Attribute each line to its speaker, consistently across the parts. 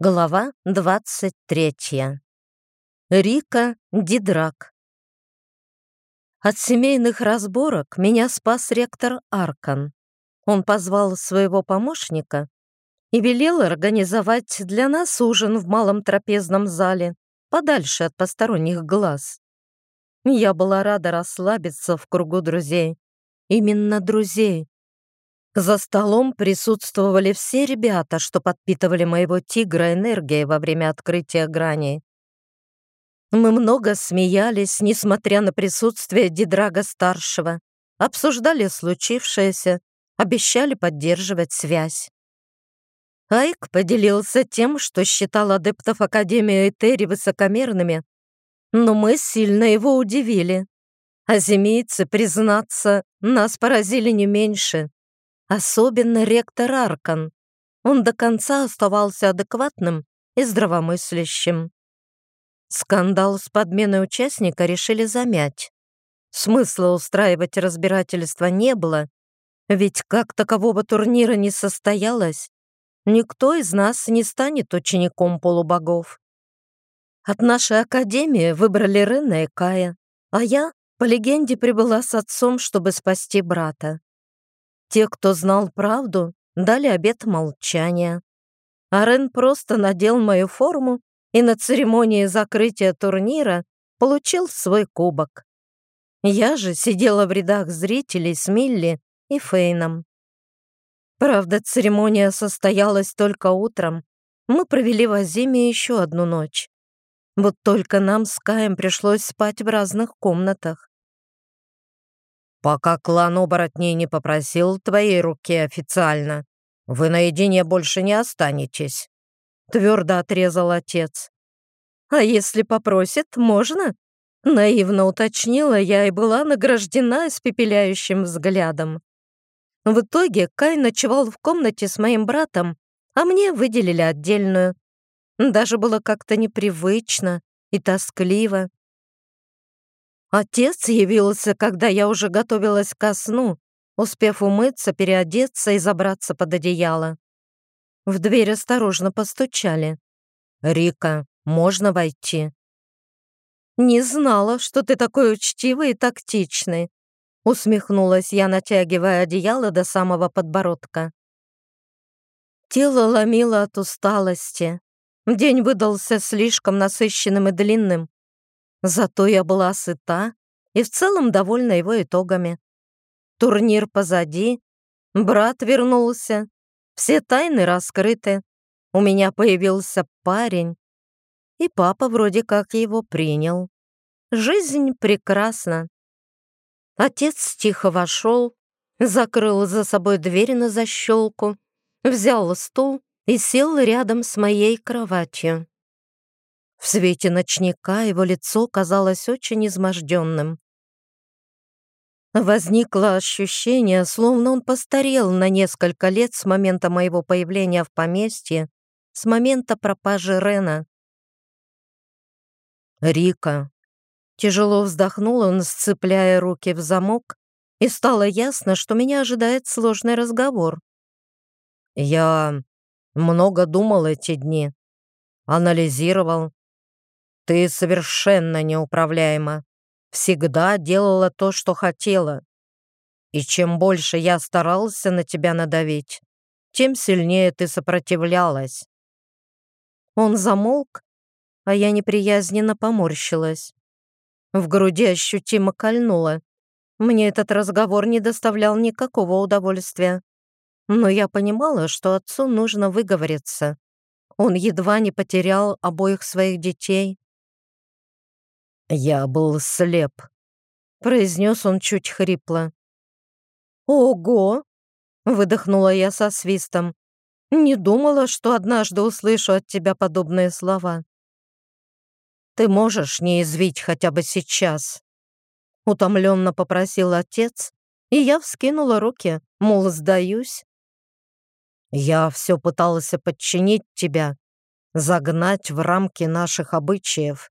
Speaker 1: Глава 23. Рика Дидрак. От семейных разборок меня спас ректор Аркан. Он позвал своего помощника и велел организовать для нас ужин в малом трапезном зале, подальше от посторонних глаз. Я была рада расслабиться в кругу друзей. Именно друзей, за столом присутствовали все ребята, что подпитывали моего тигра энергией во время открытия грани. Мы много смеялись, несмотря на присутствие Дидрага-старшего, обсуждали случившееся, обещали поддерживать связь. Айк поделился тем, что считал адептов Академии Этери высокомерными, но мы сильно его удивили. А земийцы, признаться, нас поразили не меньше. Особенно ректор Аркан. Он до конца оставался адекватным и здравомыслящим. Скандал с подменой участника решили замять. Смысла устраивать разбирательство не было, ведь как такового турнира не состоялось, никто из нас не станет учеником полубогов. От нашей академии выбрали Рена и Кая, а я, по легенде, прибыла с отцом, чтобы спасти брата. Те, кто знал правду, дали обет молчания. Арен просто надел мою форму и на церемонии закрытия турнира получил свой кубок. Я же сидела в рядах зрителей с Милли и Фейном. Правда, церемония состоялась только утром. Мы провели в Азиме еще одну ночь. Вот только нам с Каем пришлось спать в разных комнатах.
Speaker 2: Пока клан оборотней не попросил твоей руки официально, вы наедине больше не останетесь», — твердо отрезал отец.
Speaker 1: «А если попросит, можно?» Наивно уточнила я и была награждена испепеляющим взглядом. В итоге Кай ночевал в комнате с моим братом, а мне выделили отдельную. Даже было как-то непривычно и тоскливо. Отец явился, когда я уже готовилась ко сну, успев умыться, переодеться и забраться под одеяло. В дверь осторожно постучали.
Speaker 2: «Рика, можно войти?»
Speaker 1: «Не знала, что ты такой учтивый и тактичный», усмехнулась я, натягивая одеяло до самого подбородка. Тело ломило от усталости. День выдался слишком насыщенным и длинным. Зато я была сыта и в целом довольна его итогами. Турнир позади, брат вернулся, все тайны раскрыты, у меня появился парень, и папа вроде как его принял. Жизнь прекрасна. Отец тихо вошел, закрыл за собой дверь на защелку, взял стул и сел рядом с моей кроватью. В свете ночника его лицо казалось очень изможденным. Возникло ощущение, словно он постарел на несколько лет с момента моего появления в поместье, с момента пропажи Рена.
Speaker 2: «Рика!»
Speaker 1: Тяжело вздохнул он, сцепляя руки в замок, и стало ясно, что меня ожидает сложный разговор.
Speaker 2: «Я много думал эти дни, анализировал, ты совершенно неуправляема. Всегда делала то, что хотела. И чем больше я старался на тебя надавить, тем сильнее ты сопротивлялась.
Speaker 1: Он замолк, а я неприязненно поморщилась. В груди ощутимо кольнуло. Мне этот разговор не доставлял никакого удовольствия. Но я понимала, что отцу нужно выговориться. Он едва не потерял обоих своих детей,
Speaker 2: «Я был слеп», — произнес он чуть хрипло.
Speaker 1: «Ого!» — выдохнула я со свистом. «Не думала, что однажды услышу от тебя подобные слова».
Speaker 2: «Ты можешь не извить хотя бы сейчас?»
Speaker 1: Утомленно попросил отец, и я вскинула руки, мол, сдаюсь.
Speaker 2: «Я все пытался подчинить тебя, загнать в рамки наших обычаев.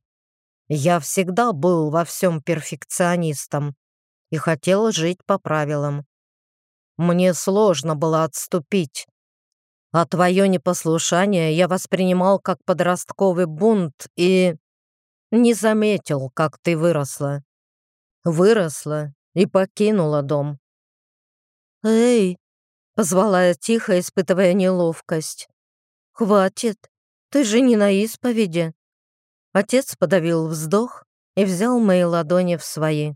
Speaker 2: Я всегда был во всем перфекционистом и хотел жить по правилам. Мне сложно было отступить. А твое непослушание я воспринимал как подростковый бунт и не заметил, как ты выросла. Выросла и покинула дом.
Speaker 1: «Эй!» — позвала я тихо, испытывая неловкость. «Хватит, ты же не на исповеди». Отец подавил вздох и взял мои ладони в свои.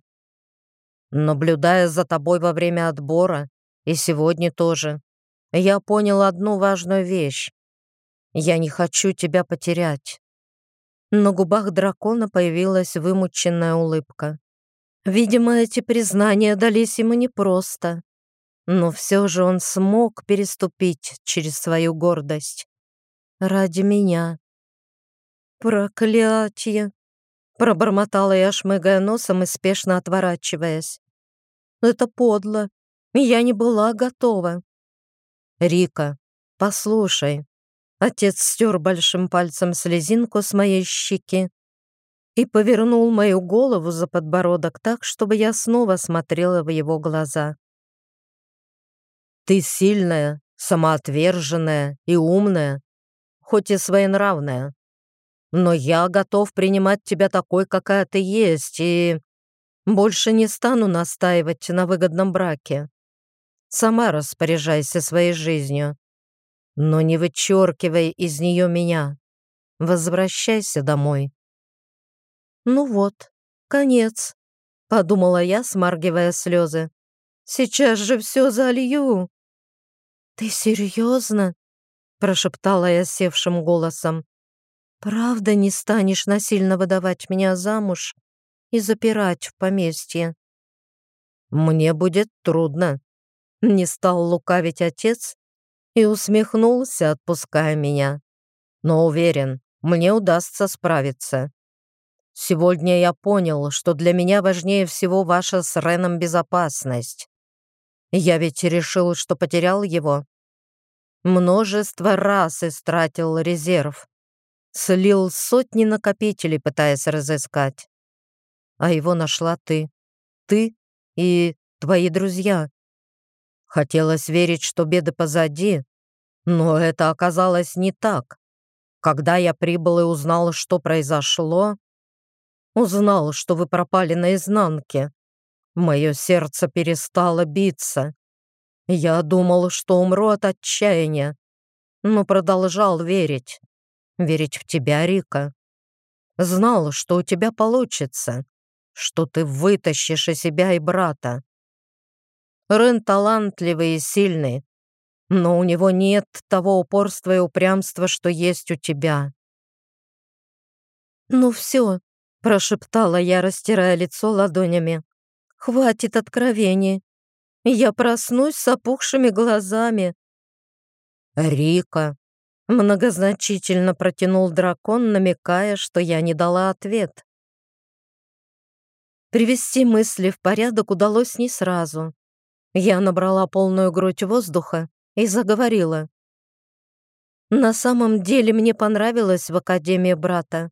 Speaker 2: Наблюдая за тобой во время отбора, и сегодня тоже, я понял одну важную вещь. Я не хочу тебя потерять.
Speaker 1: На губах дракона появилась вымученная улыбка. Видимо, эти признания дались ему непросто. Но все же он смог переступить через свою гордость. Ради меня. Проклятие! Пробормотала я, шмыгая носом и спешно отворачиваясь. Это подло. Я не была готова.
Speaker 2: Рика, послушай. Отец стер большим пальцем слезинку с моей щеки и повернул мою голову за подбородок так, чтобы я снова смотрела в его глаза. «Ты сильная, самоотверженная и умная, хоть и своенравная. Но я готов принимать тебя такой, какая ты есть, и больше не стану настаивать на выгодном браке. Сама распоряжайся своей жизнью. Но не вычеркивай из нее меня. Возвращайся домой.
Speaker 1: Ну вот, конец, подумала я, смаргивая слезы. Сейчас же все залью. Ты серьезно? прошептала я севшим голосом. «Правда не станешь насильно выдавать меня замуж и запирать в поместье?»
Speaker 2: «Мне будет трудно», — не стал лукавить отец и усмехнулся, отпуская меня. «Но уверен, мне удастся справиться. Сегодня я понял, что для меня важнее всего ваша с Реном безопасность. Я ведь решил, что потерял его, Множество раз истратил резерв. Слил сотни накопителей, пытаясь разыскать. А его нашла ты. Ты и твои друзья. Хотелось верить, что беды позади, но это оказалось не так. Когда я прибыл и узнал, что произошло, узнал, что вы пропали наизнанке, мое сердце перестало биться. Я думал, что умру от отчаяния, но продолжал верить. Верить в тебя, Рика. Знал, что у тебя получится, что ты вытащишь и себя, и брата. Рен талантливый и сильный, но у него нет того упорства и упрямства, что есть у тебя.
Speaker 1: «Ну все», — прошептала я, растирая лицо ладонями. «Хватит откровений. Я проснусь с опухшими глазами.
Speaker 2: «Рика!» — многозначительно протянул дракон, намекая, что я не дала ответ.
Speaker 1: Привести мысли в порядок удалось не сразу. Я набрала полную грудь воздуха и заговорила. На самом деле мне понравилось в Академии брата.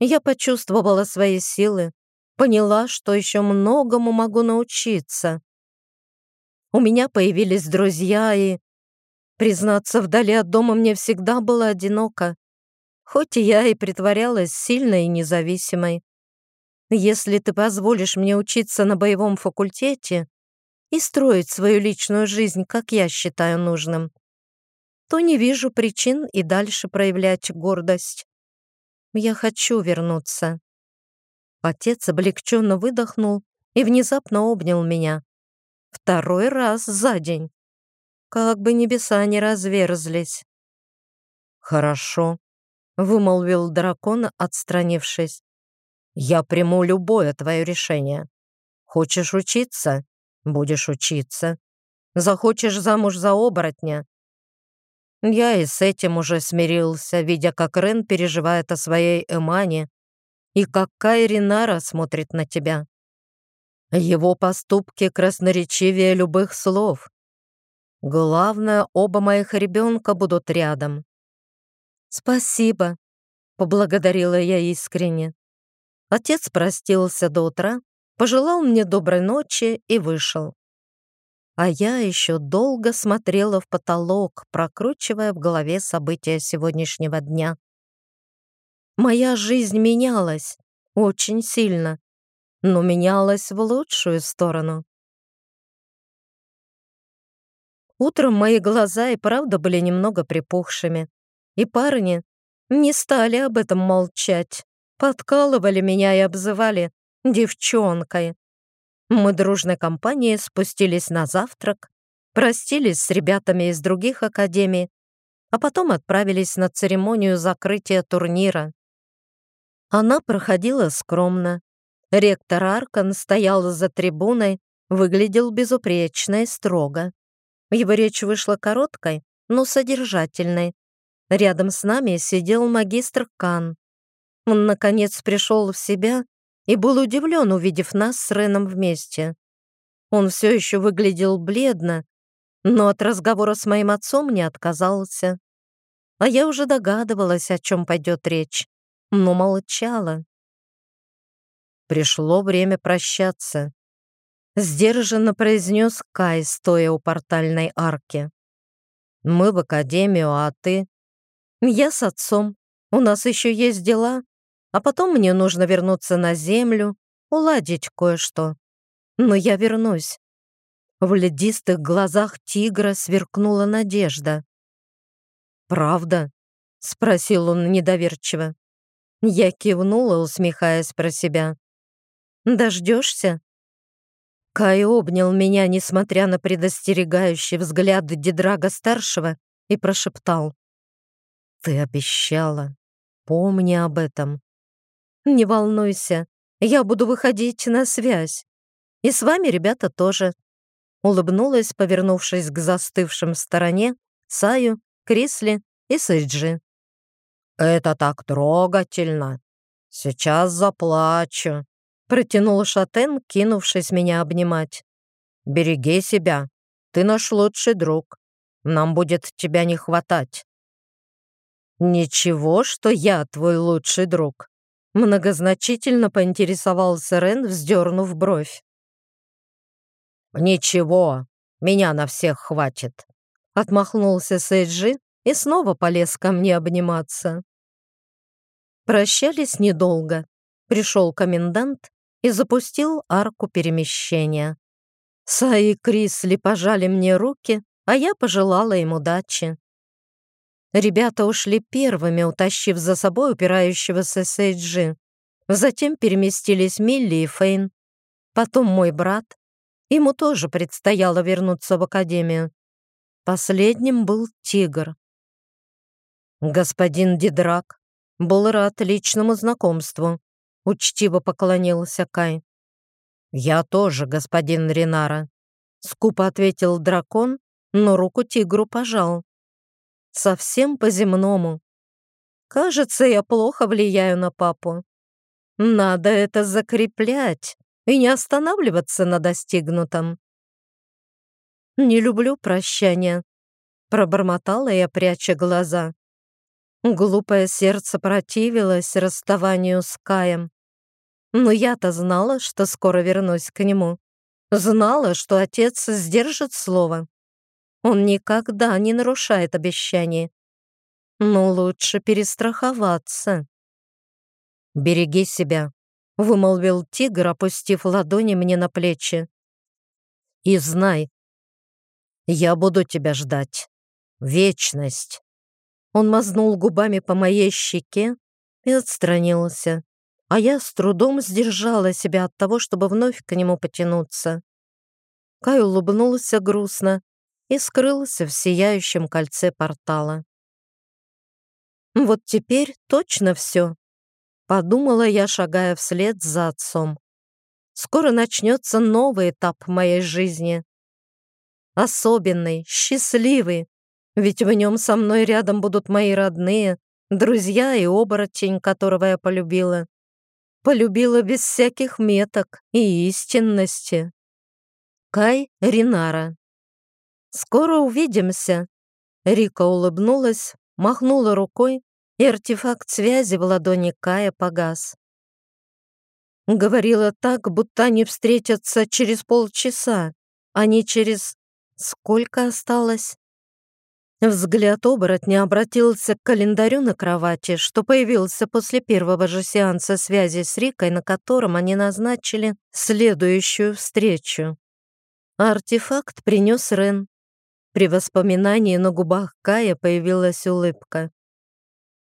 Speaker 1: Я почувствовала свои силы, поняла, что еще многому могу научиться. У меня появились друзья, и, признаться, вдали от дома мне всегда было одиноко, хоть и я и притворялась сильной и независимой. Если ты позволишь мне учиться на боевом факультете и строить свою личную жизнь, как я считаю нужным, то не вижу причин и дальше проявлять гордость. Я хочу вернуться. Отец облегченно выдохнул и внезапно обнял меня. Второй раз за день. Как бы небеса не разверзлись.
Speaker 2: «Хорошо», — вымолвил дракон, отстранившись. «Я приму любое твое решение. Хочешь учиться? Будешь учиться. Захочешь замуж за оборотня? Я и с этим уже смирился, видя, как Рен переживает о своей Эмане и как Кайринара смотрит на тебя. Его поступки красноречивее любых слов. Главное, оба моих ребенка будут рядом.
Speaker 1: «Спасибо», — поблагодарила я искренне. Отец простился до утра, пожелал мне доброй ночи и вышел. а я еще долго смотрела в потолок, прокручивая в голове события сегодняшнего дня. Моя жизнь менялась очень сильно, но менялась в лучшую сторону. Утром мои глаза и правда были немного припухшими, и парни не стали об этом молчать, подкалывали меня и обзывали девчонкой. Мы дружной компанией спустились на завтрак, простились с ребятами из других академий, а потом отправились на церемонию закрытия турнира. Она проходила скромно. Ректор Аркан стоял за трибуной, выглядел безупречно и строго. Его речь вышла короткой, но содержательной. Рядом с нами сидел магистр Кан. Он, наконец, пришел в себя и был удивлен, увидев нас с Реном вместе. Он все еще выглядел бледно, но от разговора с моим отцом не отказался. А я уже догадывалась, о чем пойдет речь, но молчала. Пришло время прощаться. Сдержанно произнес Кай, стоя у портальной арки. «Мы в академию, а ты?» «Я с отцом. У нас еще есть дела, а потом мне нужно вернуться на землю, уладить кое-что. Но я вернусь. В ледистых глазах тигра сверкнула надежда. «Правда?» — спросил он недоверчиво. Я кивнула, усмехаясь про себя. «Дождешься?» Кай обнял меня, несмотря на предостерегающий взгляд Дидрага-старшего, и прошептал. «Ты обещала. Помни об этом. «Не волнуйся, я буду выходить на связь. И с вами, ребята, тоже». Улыбнулась, повернувшись к застывшим стороне Саю, Крисли и Сэйджи. «Это так трогательно! Сейчас заплачу!» Протянул Шатен, кинувшись меня обнимать. «Береги себя, ты наш лучший друг. Нам будет тебя не хватать». «Ничего, что я твой лучший друг», Многозначительно поинтересовался Рен, вздернув бровь. «Ничего, меня на всех хватит», — отмахнулся Сейджи и снова полез ко мне обниматься. Прощались недолго. Пришел комендант и запустил арку перемещения. Саи и Крисли пожали мне руки, а я пожелала им удачи. Ребята ушли первыми, утащив за собой упирающегося Сейджи. Затем переместились Милли и Фейн. Потом мой брат. Ему тоже предстояло вернуться в академию. Последним был Тигр. Господин Дидрак был рад личному знакомству. Учтиво поклонился Кай. «Я тоже, господин Ринара», — скупо ответил дракон, но руку тигру пожал совсем по-земному. Кажется, я плохо влияю на папу. Надо это закреплять и не останавливаться на достигнутом. «Не люблю прощания», — пробормотала я, пряча глаза. Глупое сердце противилось расставанию с Каем. Но я-то знала, что скоро вернусь к нему. Знала, что отец сдержит слово. Он никогда не нарушает обещания. Но лучше перестраховаться. «Береги себя», — вымолвил тигр, опустив ладони мне на плечи. «И знай, я буду тебя ждать. Вечность». Он мазнул губами по моей щеке и отстранился, а я с трудом сдержала себя от того, чтобы вновь к нему потянуться. Кай улыбнулся грустно и скрылся в сияющем кольце портала. «Вот теперь точно все», — подумала я, шагая вслед за отцом. «Скоро начнется новый этап моей жизни. Особенный, счастливый, ведь в нем со мной рядом будут мои родные, друзья и оборотень, которого я полюбила. Полюбила без всяких меток и истинности. Кай Ринара «Скоро увидимся!» Рика улыбнулась, махнула рукой, и артефакт связи в ладони Кая погас. Говорила так, будто они встретятся через полчаса, а не через Сколько осталось? Взгляд оборотня обратился к календарю на кровати, что появился после первого же сеанса связи с Рикой, на котором они назначили следующую встречу. Артефакт принес Рен. При воспоминании на губах Кая появилась улыбка.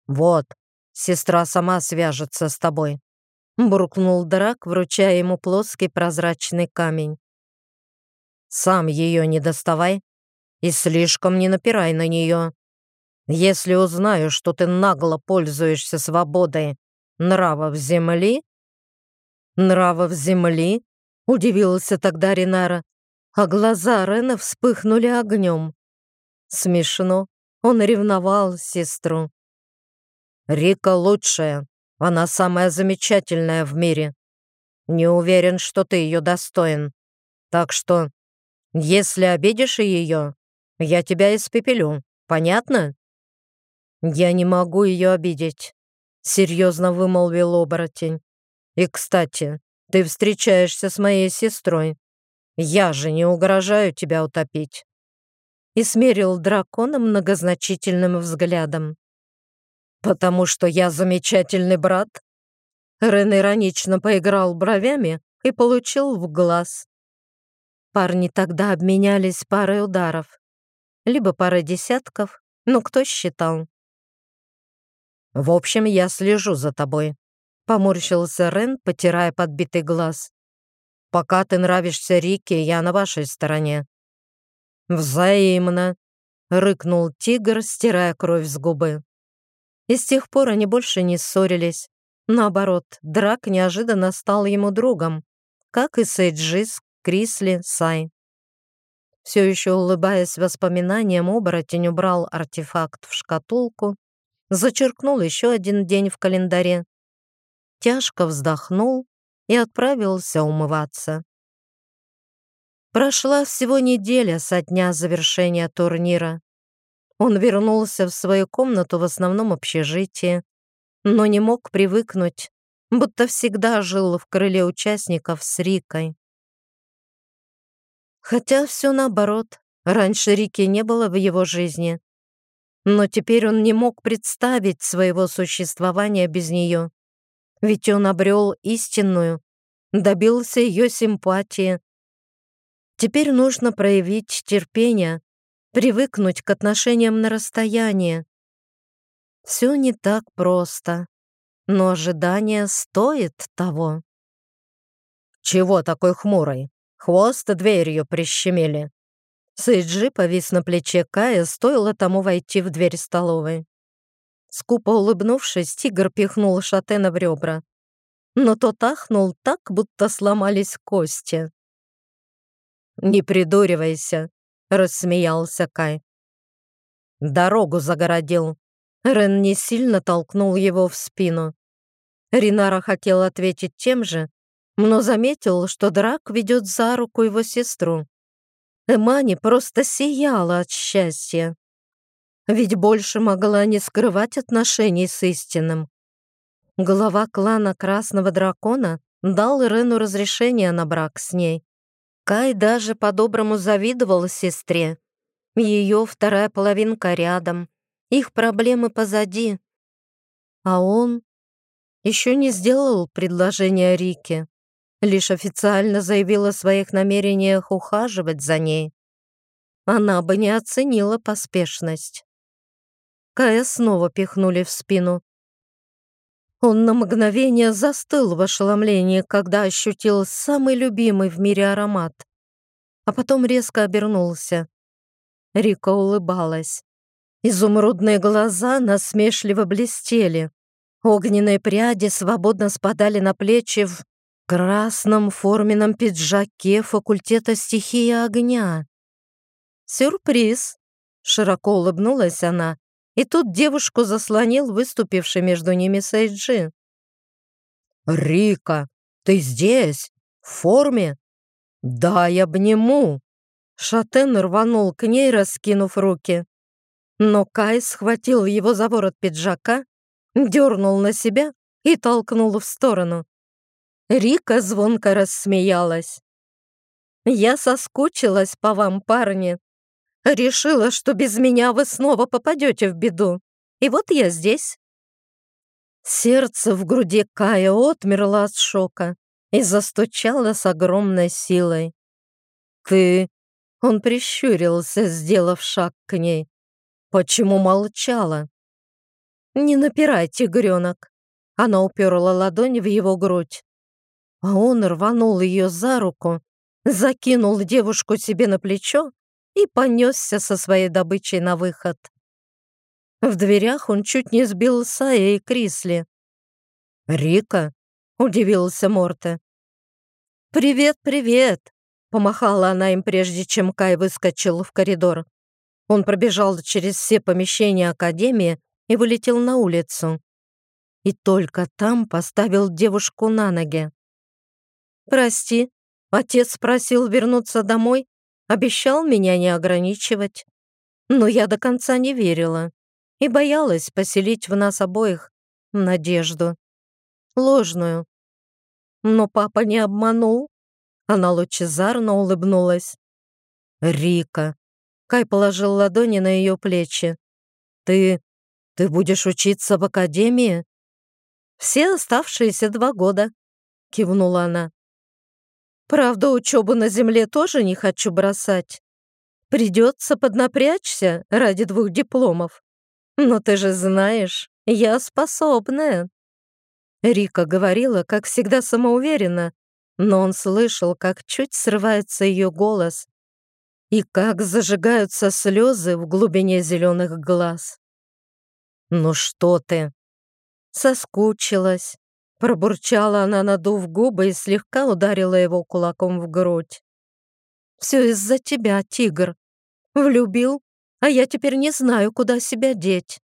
Speaker 2: «Вот, сестра сама свяжется с тобой», — буркнул Драк, вручая ему плоский прозрачный камень. «Сам ее не доставай и слишком не напирай на нее. Если узнаю, что ты нагло пользуешься свободой нравов земли...»
Speaker 1: «Нравов земли?» — удивился тогда Ринара, а глаза Рена вспыхнули огнем. Смешно, он ревновал сестру.
Speaker 2: «Рика лучшая, она самая замечательная в мире. Не уверен, что ты ее достоин. Так что, если обидишь ее, я тебя испепелю. Понятно?»
Speaker 1: «Я не могу ее обидеть», — серьезно вымолвил оборотень. «И, кстати, ты встречаешься с моей сестрой. Я же не угрожаю тебя утопить». И смерил дракона многозначительным взглядом. «Потому что я замечательный брат?» Рен иронично поиграл бровями и получил в глаз. Парни тогда обменялись парой ударов либо пара десятков, но кто считал?
Speaker 2: «В общем, я слежу за тобой», — поморщился Рен, потирая подбитый глаз. «Пока ты нравишься Рике, я на вашей стороне».
Speaker 1: «Взаимно», — рыкнул тигр, стирая кровь с губы. И с тех пор они больше не ссорились. Наоборот, Драк неожиданно стал ему другом, как и Сейджис, Крисли, Сай. Все еще улыбаясь воспоминаниям, оборотень убрал артефакт в шкатулку, зачеркнул еще один день в календаре, тяжко вздохнул и отправился умываться. Прошла всего неделя со дня завершения турнира. Он вернулся в свою комнату в основном общежитии, но не мог привыкнуть, будто всегда жил в крыле участников с Рикой. Хотя все наоборот. Раньше Рики не было в его жизни. Но теперь он не мог представить своего существования без нее. Ведь он обрел истинную, добился ее симпатии. Теперь нужно проявить терпение, привыкнуть к отношениям на расстоянии. Все не так просто, но ожидание стоит того.
Speaker 2: «Чего такой хмурый?» Хвост дверью прищемили.
Speaker 1: Сейджи повис на плече Кая, стоило тому войти в дверь столовой. Скупо улыбнувшись, тигр пихнул Шатена в ребра. Но тот ахнул так, будто сломались кости.
Speaker 2: «Не придуривайся», — рассмеялся Кай. «Дорогу загородил».
Speaker 1: Рен не сильно толкнул его в спину. Ринара хотел ответить тем же, но заметил, что Драк ведет за руку его сестру. Эмани просто сияла от счастья. Ведь больше могла не скрывать отношений с истинным. Глава клана Красного Дракона дал Рену разрешение на брак с ней. Кай даже по-доброму завидовал сестре. Ее вторая половинка рядом, их проблемы позади. А он еще не сделал предложение Рике лишь официально заявил о своих намерениях ухаживать за ней. Она бы не оценила поспешность. Кая снова пихнули в спину. Он на мгновение застыл в ошеломлении, когда ощутил самый любимый в мире аромат, а потом резко обернулся. Рика улыбалась. Изумрудные глаза насмешливо блестели. Огненные пряди свободно спадали на плечи в красном форменном пиджаке факультета стихии огня. «Сюрприз!» — широко улыбнулась она, и тут девушку заслонил выступивший между ними Сейджи.
Speaker 2: «Рика, ты здесь? В форме? Дай обниму!»
Speaker 1: Шатен рванул к ней, раскинув руки. Но Кай схватил его за ворот пиджака, дернул на себя и толкнул в сторону. Рика звонко рассмеялась. Я соскучилась по вам, парни. Решила, что без меня вы снова попадете в беду. И вот я здесь». Сердце в груди Кая отмерло от шока и застучало с огромной силой. «Ты...» — он прищурился, сделав шаг к ней. «Почему молчала?» «Не напирай, тигренок!» Она уперла ладонь в его грудь. А он рванул ее за руку, закинул девушку себе на плечо и понесся со своей добычей на выход. В дверях он чуть не сбил Сая и Крисли. «Рика?» — удивился Морте. «Привет, привет!» — помахала она им, прежде чем Кай выскочил в коридор. Он пробежал через все помещения Академии и вылетел на улицу. И только там поставил девушку на ноги. «Прости, отец просил вернуться домой, обещал меня не ограничивать. Но я до конца не верила и боялась поселить в нас обоих надежду. Ложную. Но папа не обманул. Она лучезарно улыбнулась. «Рика!» Кай положил ладони на ее плечи. «Ты... ты будешь учиться в академии?» «Все оставшиеся два года», — кивнула она. Правда, учебу на земле тоже не хочу бросать. Придется поднапрячься ради двух дипломов. Но ты же знаешь, я способная. Рика говорила, как всегда, самоуверенно, но он слышал, как чуть срывается ее голос и как зажигаются слезы в глубине зеленых глаз. «Ну что ты?» Соскучилась. Пробурчала она, надув губы и слегка ударила его кулаком в грудь. «Все из-за тебя, тигр. Влюбил, а я теперь не знаю, куда себя деть».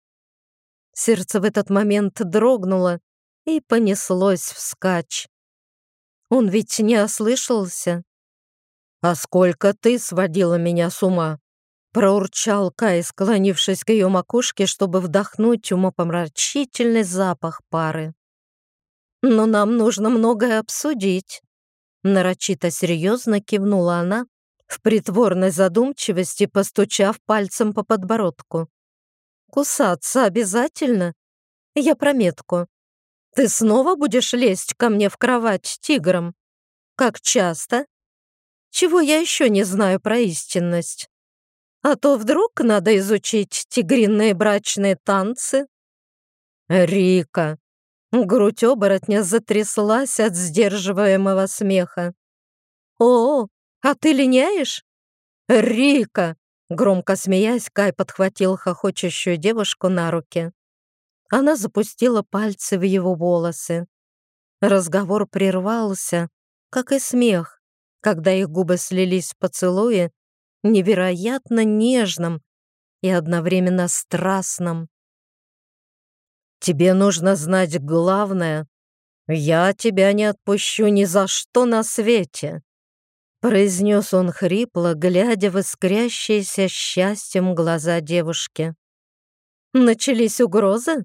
Speaker 1: Сердце в этот момент дрогнуло и понеслось вскачь. Он ведь не ослышался. «А сколько ты сводила меня с ума?» проурчал Кай, склонившись к ее макушке, чтобы вдохнуть умопомрачительный запах пары. Но нам нужно многое обсудить. Нарочито серьезно кивнула она, в притворной задумчивости постучав пальцем по подбородку. «Кусаться обязательно? Я про метку. Ты снова будешь лезть ко мне в кровать тигром? Как часто? Чего я еще не знаю про истинность? А то вдруг надо изучить тигриные брачные танцы?» «Рика!» Грудь оборотня затряслась от сдерживаемого смеха. «О, а ты линяешь?» «Рика!» Громко смеясь, Кай подхватил хохочущую девушку на руки. Она запустила пальцы в его волосы. Разговор прервался, как и смех, когда их губы слились в поцелуе, невероятно нежным и одновременно страстным. Тебе нужно знать главное. Я тебя не отпущу ни за что на свете», произнес он хрипло, глядя в искрящиеся счастьем глаза девушки. «Начались угрозы?»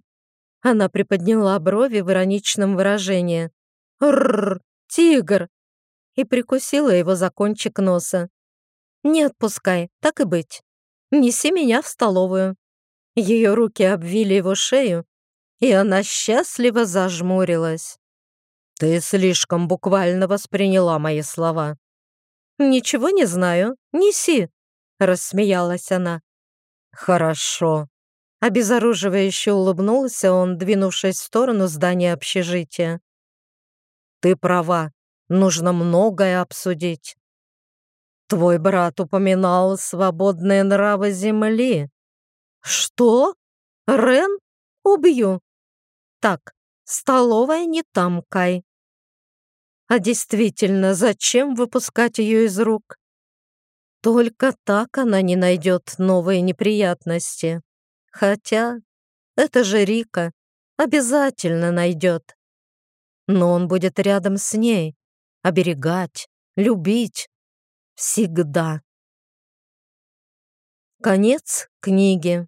Speaker 1: Она приподняла брови в ироничном выражении. «Рррр, тигр!» и прикусила его за кончик носа. «Не отпускай, так и быть. Неси меня в столовую». Ее руки обвили его шею, и она счастливо зажмурилась. «Ты слишком буквально восприняла мои слова». «Ничего не знаю. Неси», — рассмеялась она. «Хорошо». Обезоруживающе улыбнулся он, двинувшись в сторону здания общежития. «Ты права. Нужно многое обсудить. Твой брат упоминал свободные нравы Земли». «Что? Рен? Убью!» Так, столовая не там, Кай. А действительно, зачем выпускать ее из рук? Только так она не найдет новые неприятности. Хотя, это же Рика, обязательно найдет. Но он будет рядом с ней, оберегать, любить. Всегда. Конец книги.